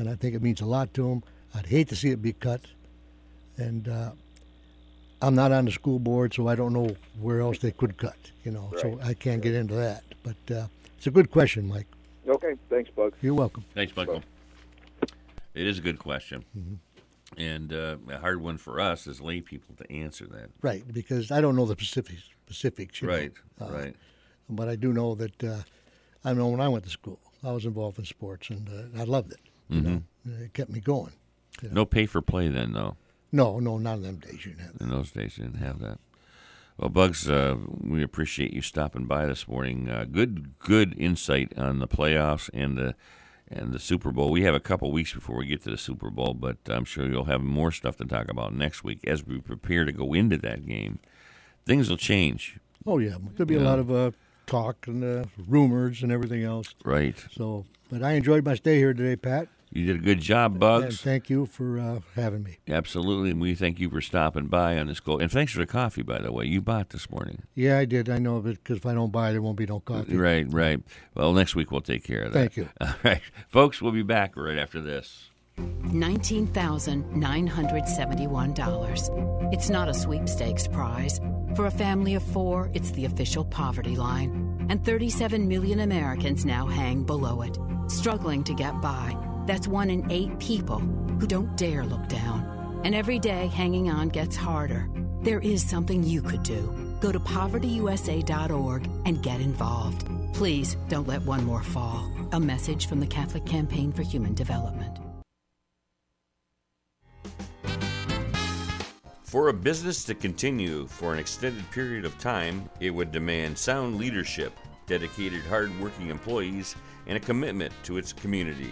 and I think it means a lot to them. I'd hate to see it be cut, and uh, I'm not on the school board, so I don't know where else they could cut. You know, so I can't get into that. But uh, it's a good question, Mike. Okay, thanks, Bugs. You're welcome. Thanks, Michael. It is a good question, and uh, a hard one for us as lay people to answer that. Right, because I don't know the specifics. Specifics, you know. Right, Uh, right. But I do know that uh, I know when I went to school, I was involved in sports, and uh, I loved it. You know, it kept me going. No pay for play then, though. No, no, not in them days. You didn't have that. In those days, you didn't have that. Well, Bugs, uh, we appreciate you stopping by this morning. Uh, good, good insight on the playoffs and the and the Super Bowl. We have a couple weeks before we get to the Super Bowl, but I'm sure you'll have more stuff to talk about next week as we prepare to go into that game. Things will change, Oh yeah, there'll be a lot of uh, talk and uh, rumors and everything else. right? So, but I enjoyed my stay here today, Pat. You did a good job, And Bugs. thank you for uh, having me. Absolutely, and we thank you for stopping by on this go. And thanks for the coffee, by the way. You bought this morning. Yeah, I did. I know of it because if I don't buy it, there won't be no coffee. Right, right. Well, next week we'll take care of that. Thank you. All right, folks. We'll be back right after this. $19,971. It's not a sweepstakes prize. For a family of four, it's the official poverty line. And 37 million Americans now hang below it, struggling to get by. That's one in eight people who don't dare look down. And every day, hanging on gets harder. There is something you could do. Go to povertyusa.org and get involved. Please don't let one more fall. A message from the Catholic Campaign for Human Development. For a business to continue for an extended period of time, it would demand sound leadership, dedicated, hard-working employees, and a commitment to its community.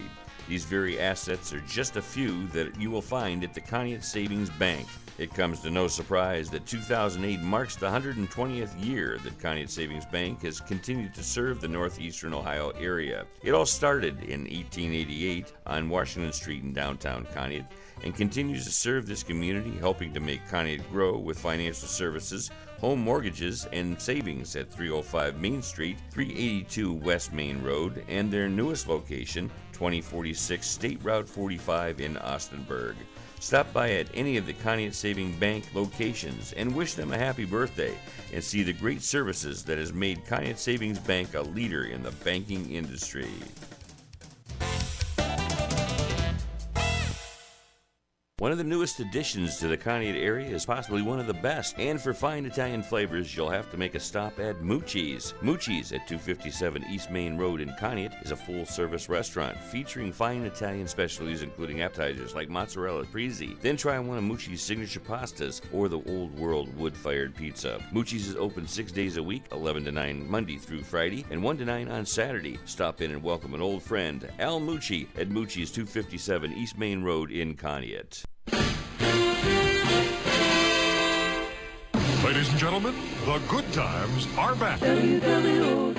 These very assets are just a few that you will find at the Conneaut Savings Bank. It comes to no surprise that 2008 marks the 120th year that Conneaut Savings Bank has continued to serve the northeastern Ohio area. It all started in 1888 on Washington Street in downtown Conneaut and continues to serve this community, helping to make Conneaut grow with financial services, home mortgages, and savings at 305 Main Street, 382 West Main Road, and their newest location, 2046 State Route 45 in Austinburg. Stop by at any of the Conneaut Saving Bank locations and wish them a happy birthday and see the great services that has made Conneaut Savings Bank a leader in the banking industry. One of the newest additions to the Conneaut area is possibly one of the best. And for fine Italian flavors, you'll have to make a stop at Mucci's. Mucci's at 257 East Main Road in Conneaut is a full service restaurant featuring fine Italian specialties, including appetizers like mozzarella prezi. Then try one of Mucci's signature pastas or the old world wood fired pizza. Mucci's is open six days a week, 11 to 9 Monday through Friday, and 1 to 9 on Saturday. Stop in and welcome an old friend, Al Mucci, at Mucci's 257 East Main Road in Conneaut. Ladies and gentlemen, the good times are back. Welcome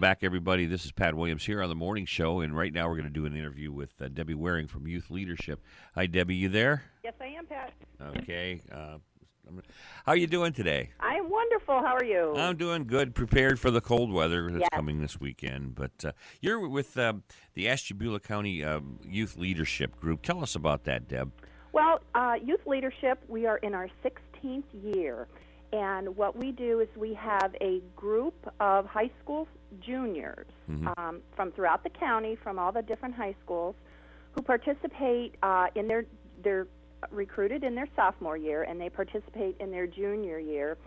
back, everybody. This is Pat Williams here on the morning show, and right now we're going to do an interview with uh, Debbie Waring from Youth Leadership. Hi, Debbie. You there? Yes, I am, Pat. Okay. Uh, how are you doing today? I'm wonderful. How are you? I'm doing good. Prepared for the cold weather that's Yes. coming this weekend. But uh, you're with um, the Ashtabula County um, Youth Leadership Group. Tell us about that, Deb. Well, uh, youth leadership, we are in our 16th year. And what we do is we have a group of high school juniors um, from throughout the county, from all the different high schools, who participate uh, in their they're recruited in their sophomore year and they participate in their junior year.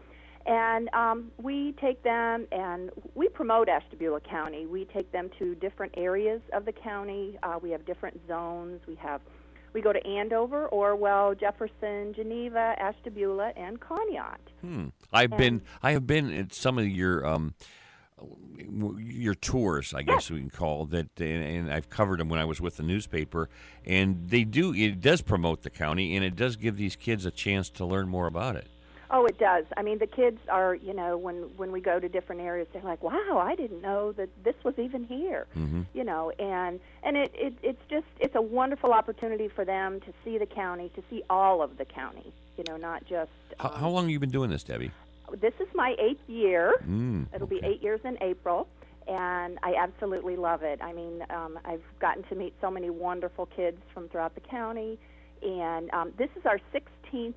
And um, we take them and we promote Ashtabula County. We take them to different areas of the county. Uh, we have different zones. We have we go to Andover, Orwell, Jefferson, Geneva, Ashtabula, and Conneaut. Hmm. I've been I have been at some of your um, your tours, I guess we can call that, and, and I've covered them when I was with the newspaper. And they do it does promote the county, and it does give these kids a chance to learn more about it. Oh, it does. I mean, the kids are, you know, when when we go to different areas, they're like, "Wow, I didn't know that this was even here." Mm-hmm. You know, and and it, it it's just it's a wonderful opportunity for them to see the county, to see all of the county. You know, not just. How, um, how long have you been doing this, Debbie? This is my eighth year. Mm, It'll be eight years in April. and I absolutely love it. I mean, um, I've gotten to meet so many wonderful kids from throughout the county, and um, this is our 16th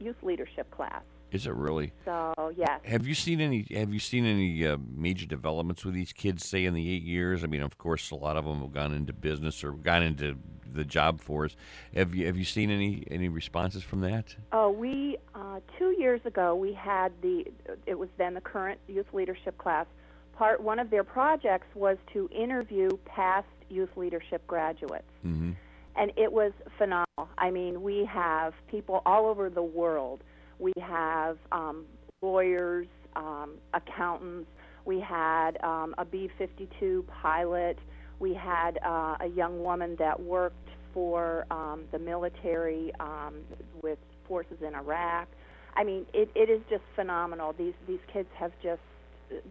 youth leadership class. Is it really? So yes. Have you seen any? Have you seen any uh, major developments with these kids? Say in the eight years. I mean, of course, a lot of them have gone into business or gone into the job force. Have you have you seen any any responses from that? Oh, we uh, two years ago we had the. It was then the current youth leadership class. Part one of their projects was to interview past youth leadership graduates. Mm-hmm. And it was phenomenal. I mean, we have people all over the world we have um, lawyers, um, accountants. We had um, a B 52 pilot. We had uh, a young woman that worked for um, the military um, with forces in Iraq. I mean, it, it is just phenomenal. These these kids have just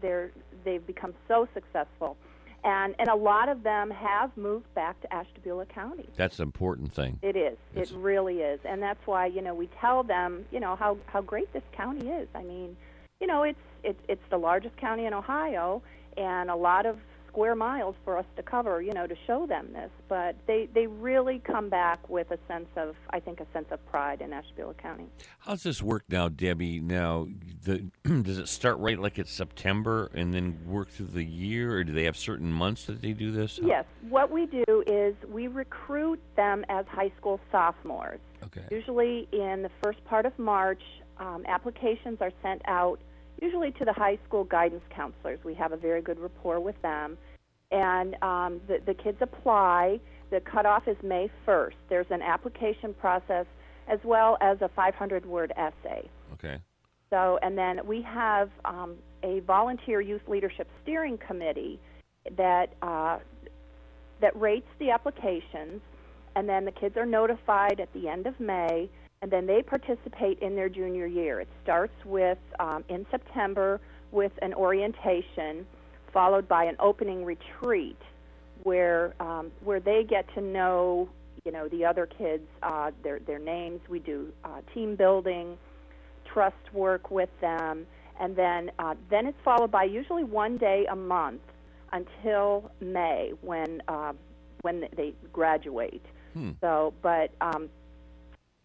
they're they've become so successful and and a lot of them have moved back to Ashtabula County. That's an important thing. It is. It's, it really is, and that's why you know we tell them you know how how great this county is. I mean, you know it's it's it's the largest county in Ohio, and a lot of square miles for us to cover, you know, to show them this. But they, they really come back with a sense of, I think, a sense of pride in Ashtabula County. How's this work now, Debbie? Now, the, does it start right like it's September and then work through the year, or do they have certain months that they do this? Yes. What we do is we recruit them as high school sophomores. Okay. Usually in the first part of March, um, applications are sent out usually to the high school guidance counselors. We have a very good rapport with them and um, the, the kids apply. The cutoff is May 1st. There's an application process as well as a 500 word essay. Okay. So, and then we have um, a volunteer youth leadership steering committee that uh, that rates the applications, and then the kids are notified at the end of May, and then they participate in their junior year. It starts with um, in September with an orientation followed by an opening retreat where um, where they get to know you know the other kids uh, their their names. We do uh, team building, trust work with them, and then uh, then it's followed by usually one day a month until May when uh, when they graduate. Hmm. So, but um,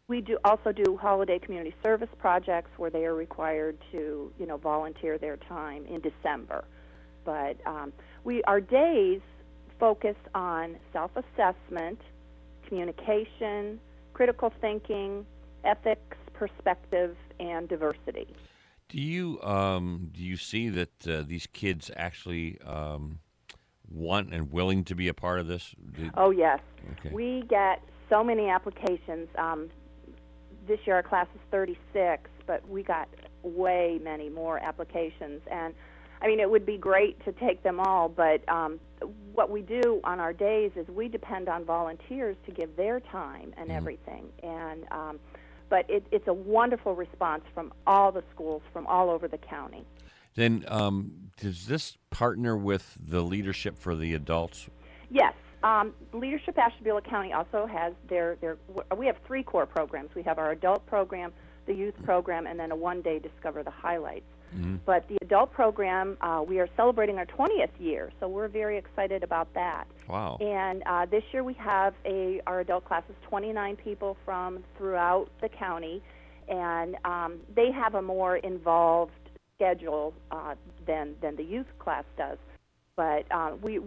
we do also do holiday community service projects where they are required to you know volunteer their time in December but um, we our days focus on self-assessment, communication, critical thinking, ethics, perspective, and diversity. Do you um, do you see that uh, these kids actually um, want and willing to be a part of this? Do, oh yes, okay. we get so many applications. Um, this year our class is 36, but we got way many more applications and I mean, it would be great to take them all, but um, what we do on our days is we depend on volunteers to give their time and mm-hmm. everything. And um, but it, it's a wonderful response from all the schools from all over the county. Then, um, does this partner with the leadership for the adults? Yes. Um, leadership Ashtabula County also has their, their. We have three core programs. We have our adult program, the youth program, and then a one-day Discover the Highlights. Mm-hmm. But the adult program, uh, we are celebrating our 20th year, so we're very excited about that. Wow! And uh, this year we have a our adult class is 29 people from throughout the county, and um, they have a more involved schedule uh, than than the youth class does. But uh, we,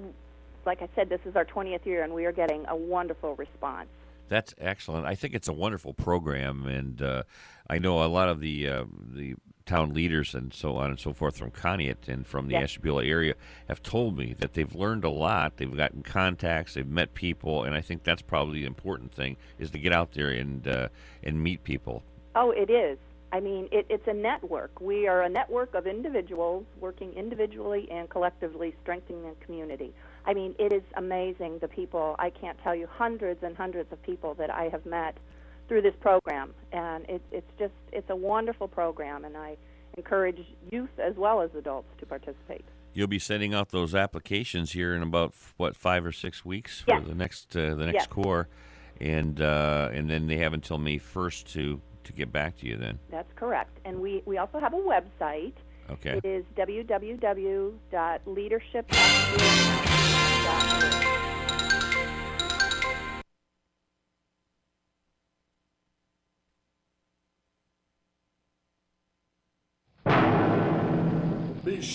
like I said, this is our 20th year, and we are getting a wonderful response. That's excellent. I think it's a wonderful program, and uh, I know a lot of the uh, the town leaders and so on and so forth from Conneaut and from the yes. Ashtabula area have told me that they've learned a lot. They've gotten contacts, they've met people, and I think that's probably the important thing is to get out there and uh, and meet people. Oh, it is. I mean, it, it's a network. We are a network of individuals working individually and collectively strengthening the community. I mean, it is amazing the people. I can't tell you hundreds and hundreds of people that I have met through this program, and it, it's just it's a wonderful program, and I encourage youth as well as adults to participate. You'll be sending out those applications here in about what five or six weeks for yes. the next uh, the next yes. core, and uh, and then they have until May first to to get back to you. Then that's correct, and we we also have a website, Okay. It is www.leadership.org.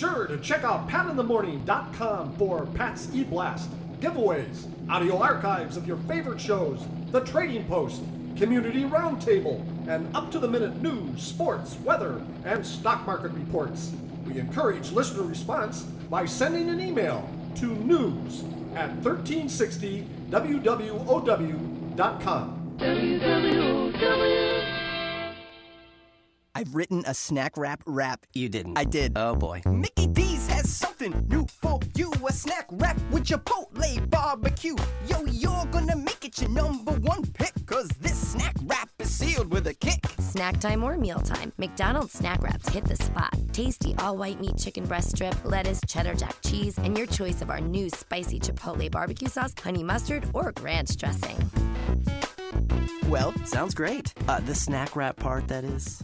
sure to check out patinthemorning.com for Pat's E-Blast, giveaways, audio archives of your favorite shows, the Trading Post, Community Roundtable, and up-to-the-minute news, sports, weather, and stock market reports. We encourage listener response by sending an email to news at 1360wwow.com. I've written a snack wrap rap. You didn't. I did. Oh boy. Mickey D's has something new for you. A snack wrap with Chipotle barbecue. Yo, you're gonna make it your number one pick. Cause this snack wrap is sealed with a kick. Snack time or mealtime, McDonald's snack wraps hit the spot. Tasty all white meat chicken breast strip, lettuce, cheddar jack cheese, and your choice of our new spicy Chipotle barbecue sauce, honey mustard, or ranch dressing. Well, sounds great. Uh, the snack wrap part, that is.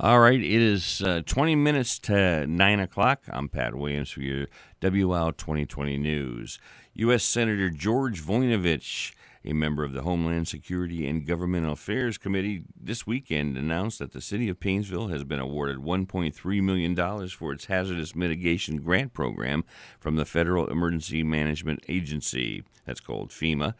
All right, it is uh, 20 minutes to 9 o'clock. I'm Pat Williams for your WL 2020 News. U.S. Senator George Voinovich, a member of the Homeland Security and Governmental Affairs Committee, this weekend announced that the city of Painesville has been awarded $1.3 million for its hazardous mitigation grant program from the Federal Emergency Management Agency, that's called FEMA.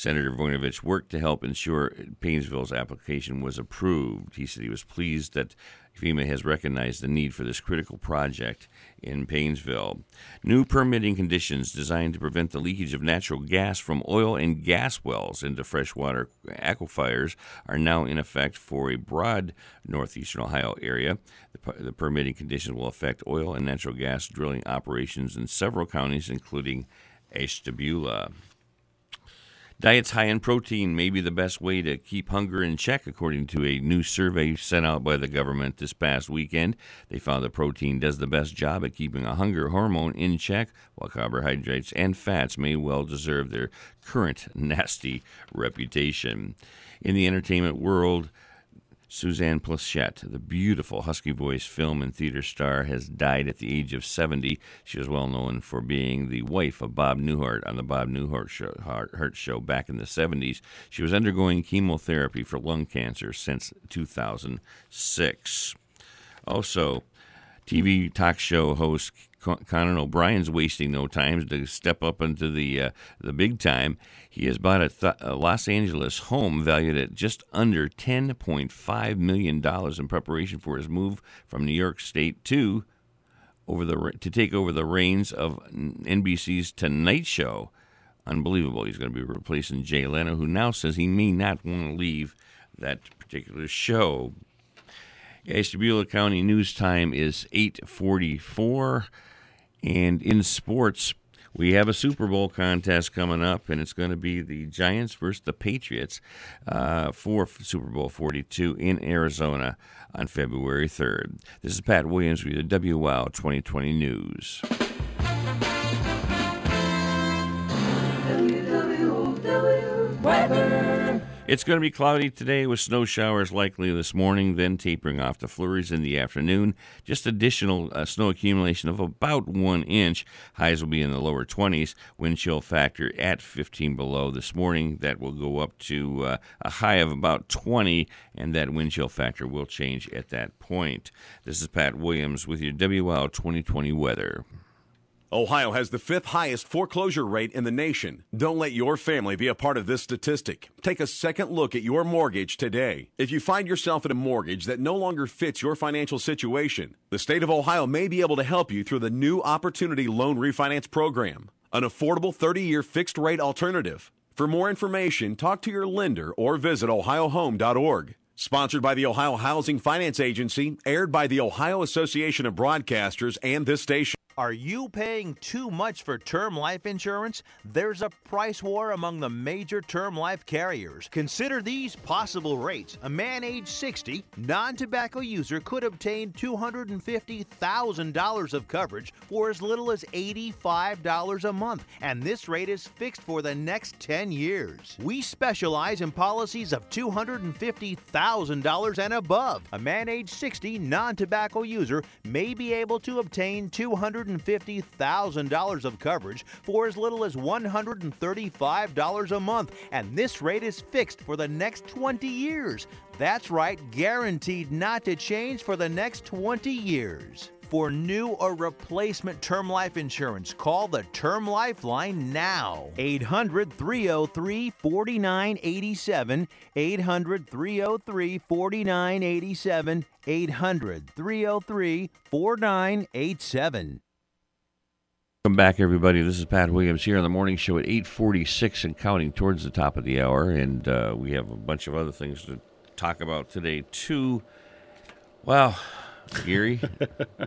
Senator Voinovich worked to help ensure Painesville's application was approved. He said he was pleased that FEMA has recognized the need for this critical project in Painesville. New permitting conditions designed to prevent the leakage of natural gas from oil and gas wells into freshwater aquifers are now in effect for a broad northeastern Ohio area. The, the permitting conditions will affect oil and natural gas drilling operations in several counties, including Ashtabula. Diets high in protein may be the best way to keep hunger in check, according to a new survey sent out by the government this past weekend. They found that protein does the best job at keeping a hunger hormone in check, while carbohydrates and fats may well deserve their current nasty reputation. In the entertainment world, Suzanne Pleshette, the beautiful husky voice film and theater star, has died at the age of 70. She was well known for being the wife of Bob Newhart on the Bob Newhart show, Hart show back in the 70s. She was undergoing chemotherapy for lung cancer since 2006. Also, TV talk show host Conan O'Brien's wasting no time to step up into the uh, the big time. He has bought a, th- a, Los Angeles home valued at just under ten point five million dollars in preparation for his move from New York State to over the to take over the reins of NBC's Tonight Show. Unbelievable! He's going to be replacing Jay Leno, who now says he may not want to leave that particular show. Ashtabula County News Time is 844. And in sports, we have a Super Bowl contest coming up, and it's going to be the Giants versus the Patriots uh, for Super Bowl 42 in Arizona on February 3rd. This is Pat Williams with the WOW 2020 News. It's going to be cloudy today with snow showers likely this morning, then tapering off to flurries in the afternoon. Just additional uh, snow accumulation of about one inch. Highs will be in the lower 20s. Wind chill factor at 15 below this morning. That will go up to uh, a high of about 20, and that wind chill factor will change at that point. This is Pat Williams with your WL 2020 weather. Ohio has the fifth highest foreclosure rate in the nation. Don't let your family be a part of this statistic. Take a second look at your mortgage today. If you find yourself in a mortgage that no longer fits your financial situation, the state of Ohio may be able to help you through the new Opportunity Loan Refinance Program, an affordable 30 year fixed rate alternative. For more information, talk to your lender or visit ohiohome.org. Sponsored by the Ohio Housing Finance Agency, aired by the Ohio Association of Broadcasters and this station. Are you paying too much for term life insurance? There's a price war among the major term life carriers. Consider these possible rates. A man age 60, non tobacco user, could obtain $250,000 of coverage for as little as $85 a month, and this rate is fixed for the next 10 years. We specialize in policies of $250,000 and above. A man age 60, non tobacco user may be able to obtain 200 $150,000 of coverage for as little as $135 a month, and this rate is fixed for the next 20 years. That's right, guaranteed not to change for the next 20 years. For new or replacement term life insurance, call the Term Life Line now. 800 303 4987. 800 303 4987. 800 303 4987. Welcome back, everybody. This is Pat Williams here on the morning show at 8:46 and counting towards the top of the hour, and uh, we have a bunch of other things to talk about today too. Wow, Gary,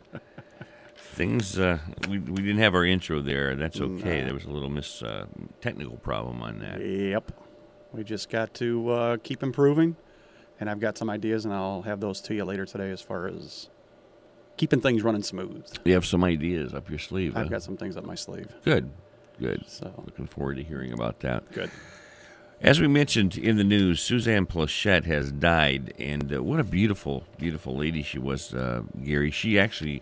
things uh, we we didn't have our intro there. That's okay. No. There was a little miss uh, technical problem on that. Yep. We just got to uh, keep improving, and I've got some ideas, and I'll have those to you later today as far as keeping things running smooth. You have some ideas up your sleeve. I've huh? got some things up my sleeve. Good, good. So looking forward to hearing about that. Good. As we mentioned in the news, Suzanne Pleshette has died, and uh, what a beautiful, beautiful lady she was, uh, Gary. She actually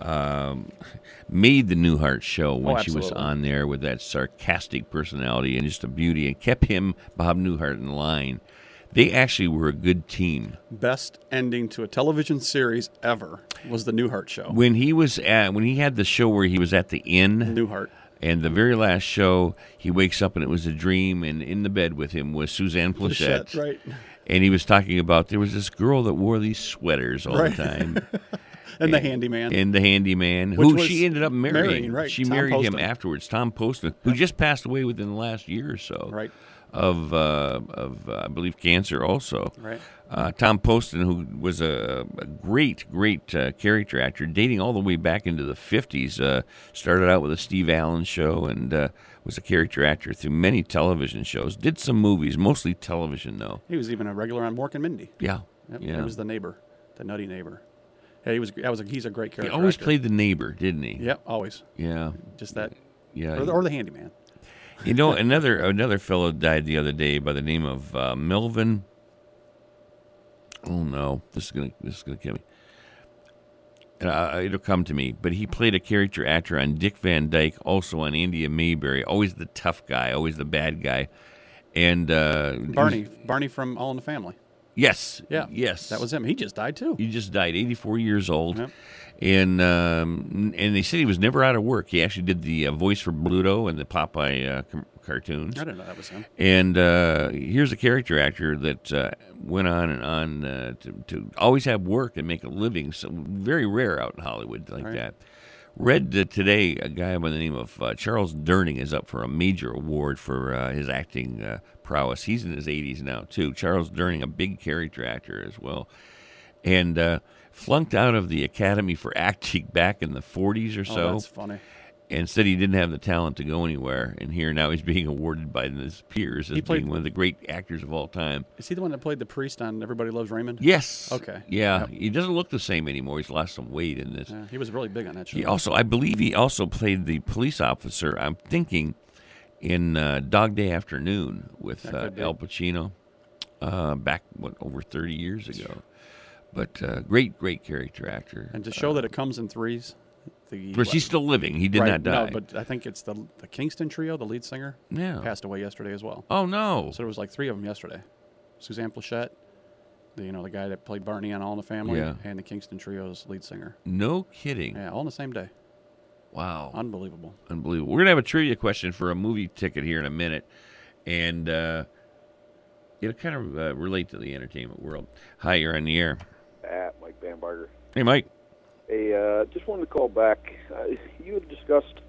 um, made the Newhart show when Oh, she was on there with that sarcastic personality and just a beauty, and kept him, Bob Newhart, in line. They actually were a good team. Best ending to a television series ever was the Newhart show. When he was at, when he had the show where he was at the inn, Newhart. And the very last show, he wakes up and it was a dream, and in the bed with him was Suzanne Pleshette. Right. And he was talking about there was this girl that wore these sweaters all Right. the time. And the handyman. And the handyman, who she ended up marrying. marrying, right, She Tom married him afterwards, Tom Poston, who just passed away within the last year or so. Right. Of, uh, of uh, I believe, cancer also. Right. Uh, Tom Poston, who was a, a great, great uh, character actor, dating all the way back into the 50s, uh, started out with a Steve Allen show and uh, was a character actor through many television shows. Did some movies, mostly television, though. He was even a regular on Mork and Mindy. Yeah. Yep, yeah. He was the neighbor, the nutty neighbor. Yeah, he was. That was. A, he's a great character. He always actor. played the neighbor, didn't he? Yep, always. Yeah. Just that. Yeah. Or the, or the handyman. You know, another another fellow died the other day by the name of uh, Melvin. Oh no, this is gonna this is gonna kill me. Uh, it'll come to me, but he played a character actor on Dick Van Dyke, also on India Mayberry. Always the tough guy, always the bad guy, and uh, Barney. Barney from All in the Family. Yes. Yeah. Yes. That was him. He just died too. He just died, 84 years old. And um, and they said he was never out of work. He actually did the uh, voice for Bluto and the Popeye uh, com- cartoons. I didn't know that was him. And uh, here's a character actor that uh, went on and on uh, to, to always have work and make a living. So very rare out in Hollywood like Right. that. Read today a guy by the name of uh, Charles Durning is up for a major award for uh, his acting uh, prowess. He's in his 80s now too. Charles Durning, a big character actor as well, and uh, flunked out of the Academy for acting back in the 40s or Oh, so that's funny. And said he didn't have the talent to go anywhere. And here now he's being awarded by his peers as played- being one of the great actors of all time. Is he the one that played the priest on Everybody Loves Raymond? Yes. Okay. Yeah, Yep. he doesn't look the same anymore. He's lost some weight in this. Yeah, he was really big on that show. He also, I believe, he also played the police officer. I'm thinking in uh, Dog Day Afternoon with uh. Al Pacino uh, back what over 30 years ago. But uh, great, great character actor. And to show that it comes in threes. The, Of course, he's still living. He did Right, not die. No, but I think it's the the Kingston trio, the lead singer. Yeah. Passed away yesterday as well. Oh no! So there was like three of them yesterday. Suzanne Pleshette, the you know the guy that played Barney on All in the Family, Yeah. and the Kingston trio's lead singer. no kidding. Yeah, all on the same day. Wow. Unbelievable. Unbelievable. We're gonna have a trivia question for a movie ticket here in a minute, and uh, it'll kind of uh, relate to the entertainment world. Hi, you're on the air. at Mike Bamberger. Hey, Mike. Hey, uh, just wanted to call back. Uh, you had discussed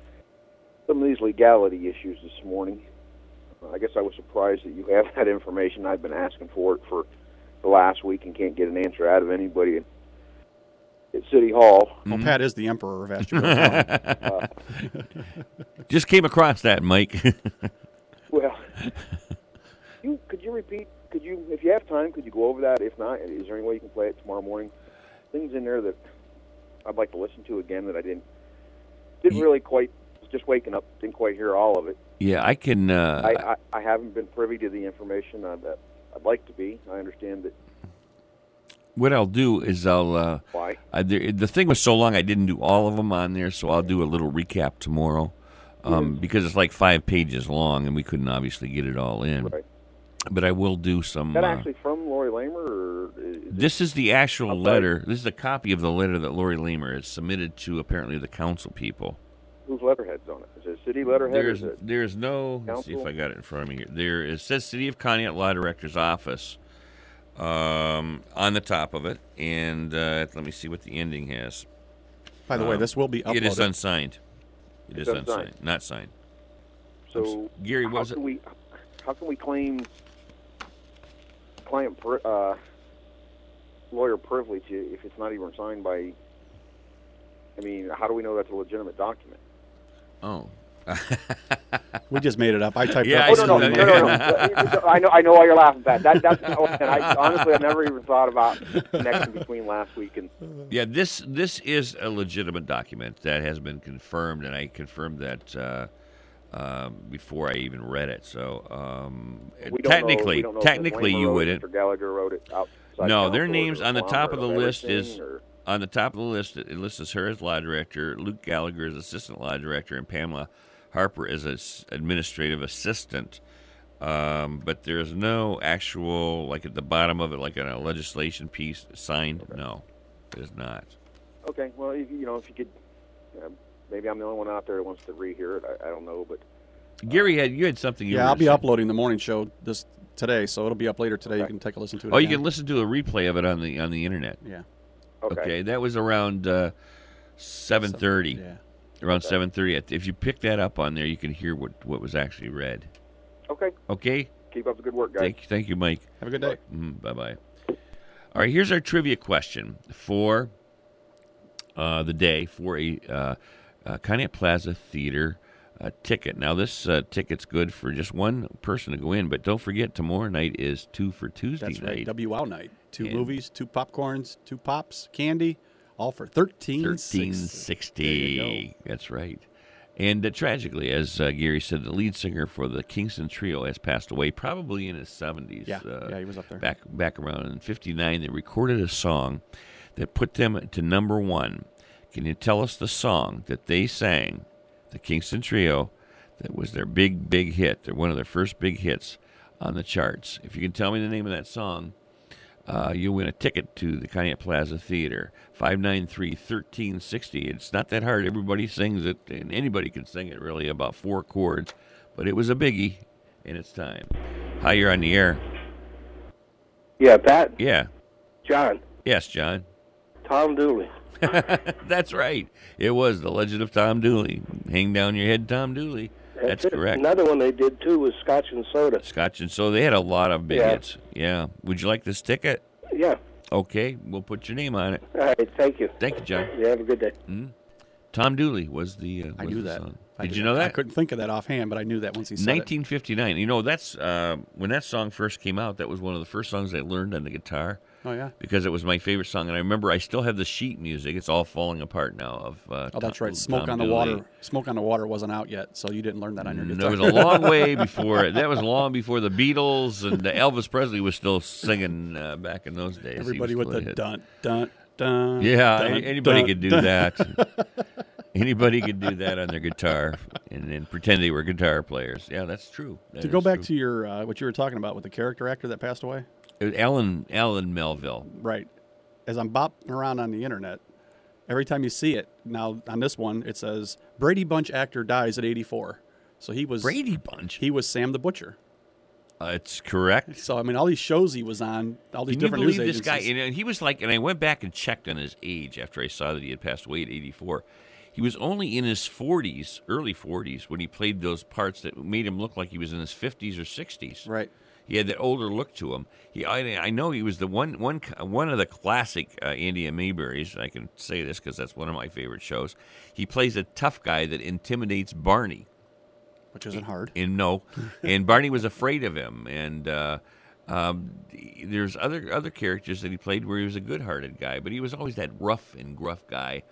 some of these legality issues this morning. Uh, I guess I was surprised that you have that information. I've been asking for it for the last week and can't get an answer out of anybody at City Hall. Well, Pat is the emperor of Ask Your Bill. Uh, Just came across that, Mike. well, you could you repeat? Could you, if you have time, could you go over that? If not, is there any way you can play it tomorrow morning? Things in there that I'd like to listen to again that I didn't didn't really quite just waking up, didn't quite hear all of it. yeah, I can. Uh, I, I I haven't been privy to the information uh, that I'd like to be. I understand that what I'll do is I'll. Uh, Why? I, the, the thing was so long, I didn't do all of them on there, so I'll do a little recap tomorrow, um, because it's like five pages long, and we couldn't obviously get it all in. Right. But I will do some. is that uh, actually from Lori Lamer This is the actual Outside? letter. This is a copy of the letter that Lori Lamer has submitted to apparently the council people. whose letterhead's on it? Is it city letterhead? There's is it there's no. Let's see if? I got it in front of me here. There it says City of Conneaut Law Director's Office um, on the top of it, and uh, let me see what the ending has. By the way, Um, this will be It is uploaded. unsigned. It is It's unsigned. unsigned, not signed. so? Gary, what how was it? can we how can we claim client pri- uh, lawyer privilege if it's not even signed by? I mean, how do we know that's a legitimate document? Oh. we just made it up. I typed Yeah, it I. Oh, no, no, no, no, no. I know, I know why you're laughing, Pat. That, that's, and I, honestly, I never even thought about the connection between last week and. Yeah, this this is a legitimate document that has been confirmed, and I confirmed that uh, um, before I even read it. So um, We technically, know, we don't know if technically, you wouldn't. Mr. Gallagher wrote it No, their names on the top of the list is or- on the top of the list. It lists her as law director, Luke Gallagher as assistant law director, and Pamela Harper as as administrative assistant. Um, but there's no actual like at the bottom of it, like a legislation piece signed. No, there's not. Okay, well, you know, if you could, uh, maybe I'm the only one out there that wants to rehear it. I, I don't know, but Gary had you had something. You Yeah, I'll be saying. uploading the morning show this today, so it'll be up later today. You can take a listen to it. Oh, you can listen to a replay of it on the on the internet. Yeah. Okay. that was around uh, seven thirty. Yeah. Around seven thirty. If you pick that up on there, you can hear what what was actually read. okay. Okay. Keep up the good work, guys. Thank thank you, Mike. Have a good day. Mm, bye bye. All right, here's our trivia question for uh, the day for a uh, uh, Conneaut Plaza Theater uh, ticket. Now, this uh, ticket's good for just one person to go in, but don't forget tomorrow night is two for Tuesday That's night. right. W Wow night. Two And- movies, two popcorns, two pops, candy, all for thirteen Thirteen sixty. That's right. And uh, tragically, as uh, Gary said, the lead singer for the Kingston Trio has passed away, probably in his seventies. Yeah, uh, yeah, he was up there. Back back around in '59, they recorded a song that put them to number one. Can you tell us the song that they sang, the Kingston Trio, that was their big big hit? They're one of their first big hits on the charts. If you can tell me the name of that song, uh, you'll win a ticket to the Conneaut Plaza Theater. 593 1360. It's not that hard. Everybody sings it, and anybody can sing it, really, about four chords. But it was a biggie, and it's time. Hi, you're on the air. Yeah, Pat. Yeah. John. Yes, John. Tom Dooley. That's right. It was The Legend of Tom Dooley. Hang down your head, Tom Dooley. That's it. correct. Another one they did too was Scotch and Soda. Scotch and Soda. they had a lot of big Yeah. hits. Yeah. Would you like this ticket? Yeah. Okay, we'll put your name on it. All right. Thank you. Thank you, John. Yeah. Have a good day. Mm. Tom Dooley was the. Uh, I knew the that. song. I Did did- you know that? I couldn't think of that offhand, but I knew that once he said it. 1959. You know, that's uh, when that song first came out. That was one of the first songs I learned on the guitar. Oh, yeah? because it was my favorite song, and I remember I still have the sheet music. It's all falling apart now. Of uh, Oh, that's Tom- right. Smoke Tom on the Dooley. water. Smoke on the water wasn't out yet, so you didn't learn that on your guitar. It was a long way before. That was long before the Beatles and Elvis Presley was still singing uh, back in those days. Everybody with the hit. dun dun dun. Yeah, dun, anybody dun, could do dun. that. anybody could do that on their guitar and then pretend they were guitar players. Yeah, that's true. That to go back true. to your uh, what you were talking about with the character actor that passed away. Alan Alan Melvin. Right. As I'm bopping around on the internet, every time you see it now on this one, it says Brady Bunch actor dies at 84. So he was Brady Bunch. He was Sam the Butcher. Uh, it's correct. So I mean, all these shows he was on, all these Can you different believe news this guy? And he was like, and I went back and checked on his age after I saw that he had passed away at 84. He was only in his 40s, early 40s, when he played those parts that made him look like he was in his 50s or 60s. Right. He had that older look to him. He, I, I know he was the one, one, one of the classic uh, Andy and Mayberries. I can say this because that's one of my favorite shows. He plays a tough guy that intimidates Barney. Which isn't hard. And no, and Barney was afraid of him. And uh, um, there's other other characters that he played where he was a good-hearted guy, but he was always that rough and gruff guy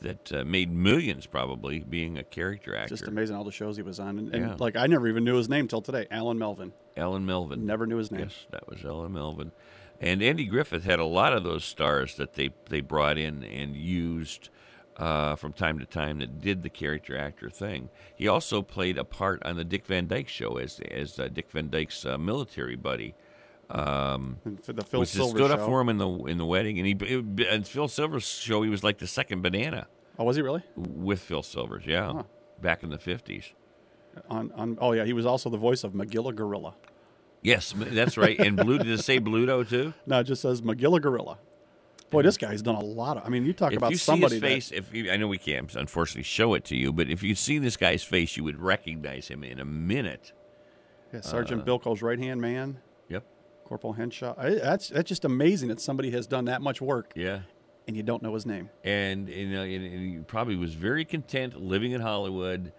that uh, made millions probably being a character actor. Just amazing all the shows he was on, and, and Yeah. like I never even knew his name till today. Alan Melvin. Alan Melvin. Never knew his name. Yes, that was Alan Melvin. And Andy Griffith had a lot of those stars that they, they brought in and used uh, from time to time that did the character actor thing. He also played a part on the Dick Van Dyke Show as as uh, Dick Van Dyke's uh, military buddy. Um, the Phil was Silver stood up for him in the in the wedding, and he and Phil Silver's show he was like the second banana. Oh, was he really? With Phil Silver's, yeah, Huh. back in the fifties. On, on oh yeah, he was also the voice of Magilla Gorilla. Yes, that's right. And Blue did it say Bluto too? No, it just says Magilla Gorilla. Boy, this guy's done a lot of. I mean, you talk if about you see somebody his that- face, if you, I know we can't unfortunately show it to you, but if you see this guy's face, you would recognize him in a minute. Yeah, Sergeant Uh, Bilko's right hand man. Corporal Henshaw. I, that's that's just amazing that somebody has done that much work. Yeah. And you don't know his name. And you know, and, and he probably was very content living in Hollywood.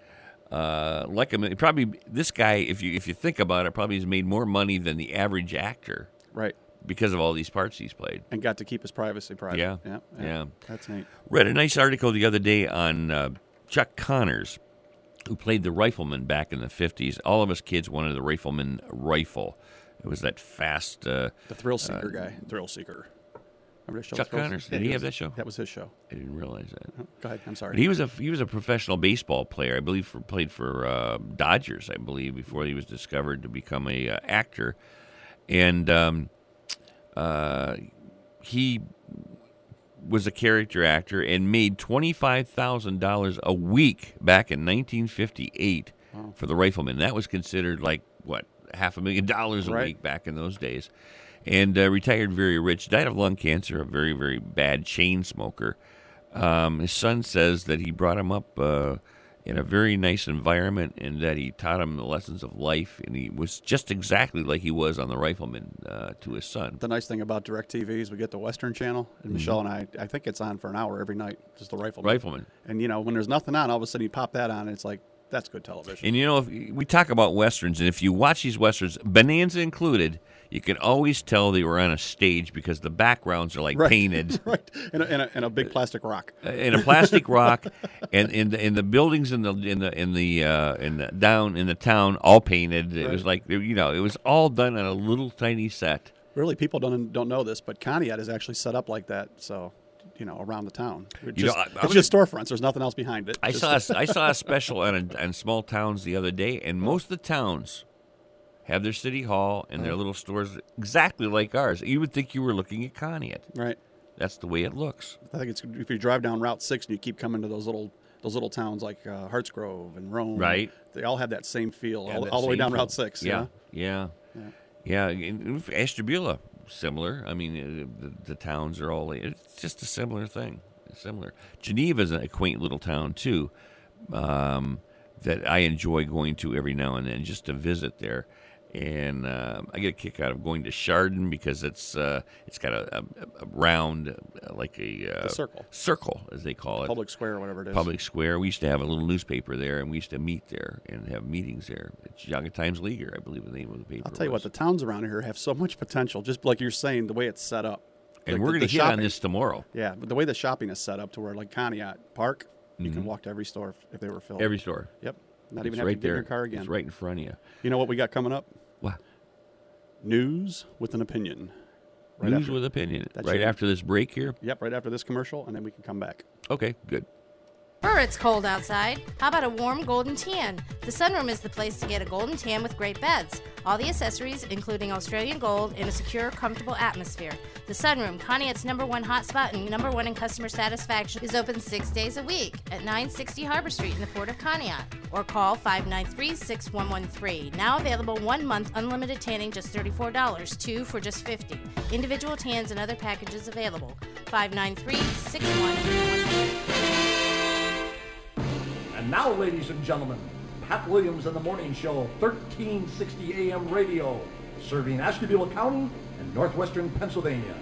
Uh, like him, probably this guy, if you if you think about it, probably has made more money than the average actor, right? Because of all these parts he's played. And got to keep his privacy private. Yeah, yeah, yeah. That's neat. Read a nice article the other day on uh, Chuck Connors, who played the rifleman back in the 50s. All of us kids wanted the rifleman rifle. It was that fast. Uh, The Thrill Seeker uh, guy. Thrill Seeker. Remember the show? Chuck Connors. Did he have that show? That was his show. I didn't realize that. Go ahead. I'm sorry. But he was a he was a professional baseball player. I believe for played for uh, Dodgers. I believe before he was discovered to become a uh, actor, and um, uh, he was a character actor and made twenty five thousand dollars a week back in nineteen fifty eight Wow. for the Rifleman. That was considered like what half a million dollars a Right. week back in those days. And uh, retired very rich. Died of lung cancer. A very very bad chain smoker. Um, his son says that he brought him up uh, in a very nice environment and that he taught him the lessons of life. And he was just exactly like he was on the Rifleman uh, to his son. The nice thing about DirecTV is we get the Western Channel, and Michelle and I, I think it's on for an hour every night, just the Rifleman. Rifleman. And you know, when there's nothing on, all of a sudden you pop that on, and it's like that's good television. And you know, if we talk about westerns, and if you watch these westerns, Bonanza included, you can always tell they were on a stage because the backgrounds are like Right. painted. right, in a, in a, in a big plastic rock. in a plastic rock, and in the, in the buildings in the in the in the uh, in the down in the town all painted. It was like you know, it was all done on a little tiny set. Really, people don't don't know this, but Conneaut is actually set up like that. So, you know, around the town, It's You know, just, I- it's just storefronts. There's nothing else behind it. I Just- saw a, I saw a special on a, on small towns the other day, and most of the towns have their city hall and their little stores exactly like ours. You would think you were looking at Conneaut. Right. That's the way it looks. I think it's if you drive down Route Six and you keep coming to those little those little towns like uh, Hartsgrove and Rome, Right. They all have that same feel all, all the way down feel. Route Six. Yeah, yeah, yeah. and Ashtabula, similar. I mean, uh, the, the towns are all. It's just a similar thing. Similar. Geneva is a quaint little town too, um, that I enjoy going to every now and then just to visit there. And uh, I get a kick out of going to Chardon because it's uh, it's got a, a, a round, uh, like a uh, circle. circle as they call it, Public square or whatever it is. Public Square. We used to have a little newspaper there, and we used to meet there and have meetings there. It's Young Times Leader, I believe the name of the paper. I'll tell you what, the towns around here have so much potential. Just like you're saying, the way it's set up. And Like we're gonna the hit on shopping- this tomorrow. Yeah, but the way the shopping is set up to where like Conneaut Park, you can Mhm. walk to every store if- if they were filled. Every store. Yep. Not It's even have right to get in there. your car again. It's right in front of you. You know what we got coming up? What? News with an opinion. Right News after- with opinion. Right after this break here. Yep, right after this commercial, and then we can come back. Okay, good. Brr, it's cold outside. How about a warm golden tan? The sunroom is the place to get a golden tan with great beds. All the accessories, including Australian gold, in a secure, comfortable atmosphere. The sunroom, Conneaut's number one hotspot and number one in customer satisfaction, is open six days a week at 960 Harbor Street in the Port of Conneaut. Or call 593-6113. Now available one month unlimited tanning, just $34. Two for just 50 Individual tans and other packages available. 593-6113. And now, ladies and gentlemen, Pat Williams and the Morning Show, 1360 AM radio. serving Ashtabula County and northwestern Pennsylvania.